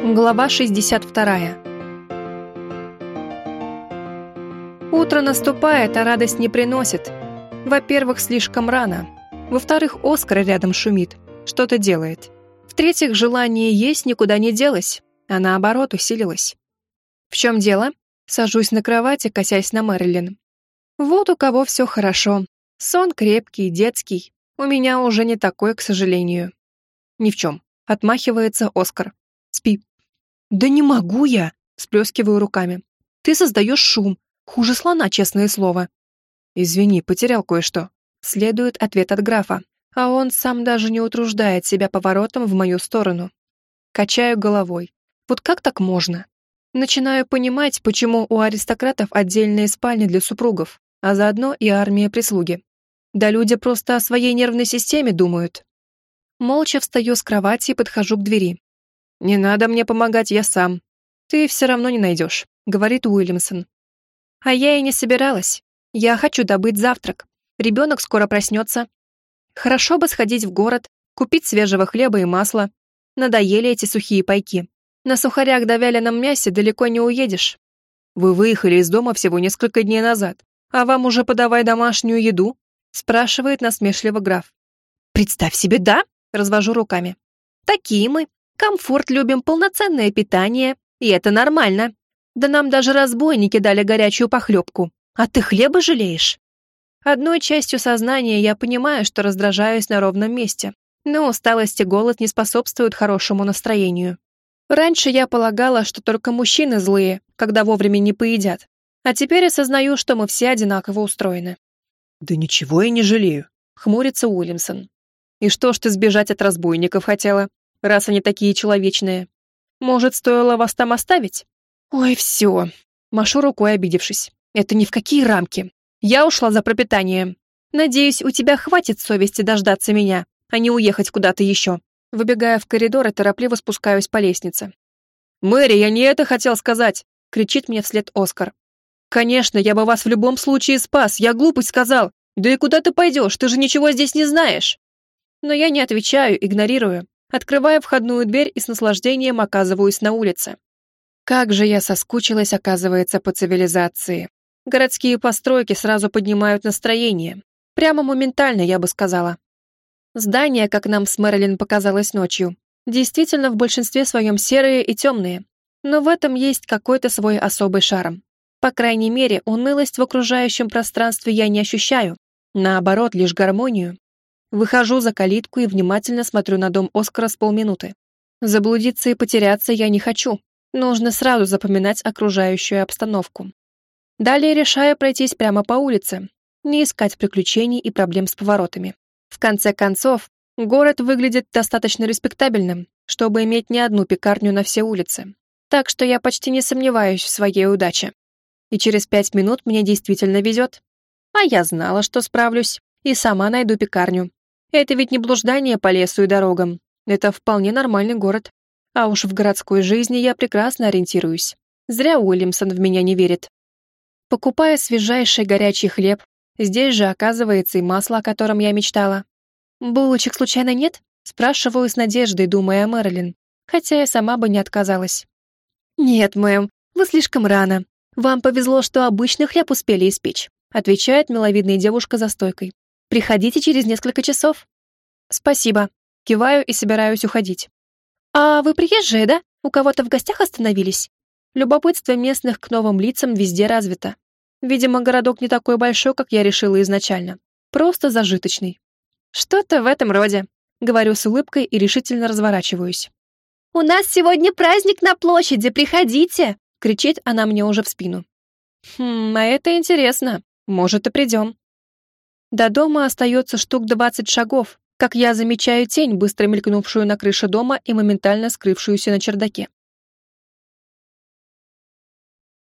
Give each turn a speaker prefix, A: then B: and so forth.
A: Глава 62. Утро наступает, а радость не приносит. Во-первых, слишком рано. Во-вторых, Оскар рядом шумит, что-то делает. В-третьих, желание есть никуда не делось, а наоборот усилилось. В чем дело? Сажусь на кровати, косясь на Мэрилин. Вот у кого все хорошо. Сон крепкий, детский. У меня уже не такой, к сожалению. Ни в чем. Отмахивается Оскар. Спи. Да не могу я, сплескиваю руками. Ты создаешь шум. Хуже слона, честное слово. Извини, потерял кое-что. Следует ответ от графа, а он сам даже не утруждает себя поворотом в мою сторону. Качаю головой. Вот как так можно? Начинаю понимать, почему у аристократов отдельные спальни для супругов, а заодно и армия прислуги. Да люди просто о своей нервной системе думают. Молча встаю с кровати и подхожу к двери. «Не надо мне помогать, я сам. Ты все равно не найдешь», — говорит Уильямсон. А я и не собиралась. Я хочу добыть завтрак. Ребенок скоро проснется. Хорошо бы сходить в город, купить свежего хлеба и масла. Надоели эти сухие пайки. На сухарях да вяленом мясе далеко не уедешь. Вы выехали из дома всего несколько дней назад, а вам уже подавай домашнюю еду? Спрашивает насмешливо граф. Представь себе, да? Развожу руками. Такие мы. Комфорт любим, полноценное питание. И это нормально. Да нам даже разбойники дали горячую похлебку. А ты хлеба жалеешь? Одной частью сознания я понимаю, что раздражаюсь на ровном месте, но усталость и голод не способствуют хорошему настроению. Раньше я полагала, что только мужчины злые, когда вовремя не поедят, а теперь осознаю, что мы все одинаково устроены. «Да ничего я не жалею», — хмурится Уильямсон. «И что ж ты сбежать от разбойников хотела, раз они такие человечные? Может, стоило вас там оставить?» «Ой, все», — машу рукой, обидевшись. «Это ни в какие рамки. Я ушла за пропитанием. Надеюсь, у тебя хватит совести дождаться меня, а не уехать куда-то еще». Выбегая в коридор и торопливо спускаюсь по лестнице. «Мэри, я не это хотел сказать!» — кричит мне вслед Оскар. «Конечно, я бы вас в любом случае спас, я глупость сказал. Да и куда ты пойдешь, ты же ничего здесь не знаешь!» Но я не отвечаю, игнорирую, открывая входную дверь и с наслаждением оказываюсь на улице. Как же я соскучилась, оказывается, по цивилизации. Городские постройки сразу поднимают настроение. Прямо моментально, я бы сказала. Здания, как нам с Мэрилин показалось ночью, действительно в большинстве своем серые и темные. Но в этом есть какой-то свой особый шарм. По крайней мере, унылость в окружающем пространстве я не ощущаю. Наоборот, лишь гармонию. Выхожу за калитку и внимательно смотрю на дом Оскара с полминуты. Заблудиться и потеряться я не хочу. Нужно сразу запоминать окружающую обстановку. Далее решаю пройтись прямо по улице, не искать приключений и проблем с поворотами. В конце концов, город выглядит достаточно респектабельным, чтобы иметь не одну пекарню на все улицы. Так что я почти не сомневаюсь в своей удаче. И через пять минут мне действительно везет. А я знала, что справлюсь, и сама найду пекарню. Это ведь не блуждание по лесу и дорогам. Это вполне нормальный город. А уж в городской жизни я прекрасно ориентируюсь. Зря Уильямсон в меня не верит. Покупая свежайший горячий хлеб, Здесь же оказывается и масло, о котором я мечтала. «Булочек случайно нет?» Спрашиваю с надеждой, думая о Мэрилин, хотя я сама бы не отказалась. «Нет, мэм, вы слишком рано. Вам повезло, что обычный хлеб успели испечь», отвечает миловидная девушка за стойкой. «Приходите через несколько часов». «Спасибо». Киваю и собираюсь уходить. «А вы приезжие, да? У кого-то в гостях остановились?» Любопытство местных к новым лицам везде развито. Видимо, городок не такой большой, как я решила изначально. Просто зажиточный. Что-то в этом роде. Говорю с улыбкой и решительно разворачиваюсь. «У нас сегодня праздник на площади, приходите!» кричит она мне уже в спину. «Хм, а это интересно. Может, и придем». До дома остается штук двадцать шагов, как я замечаю тень, быстро мелькнувшую на крыше дома и моментально скрывшуюся на чердаке.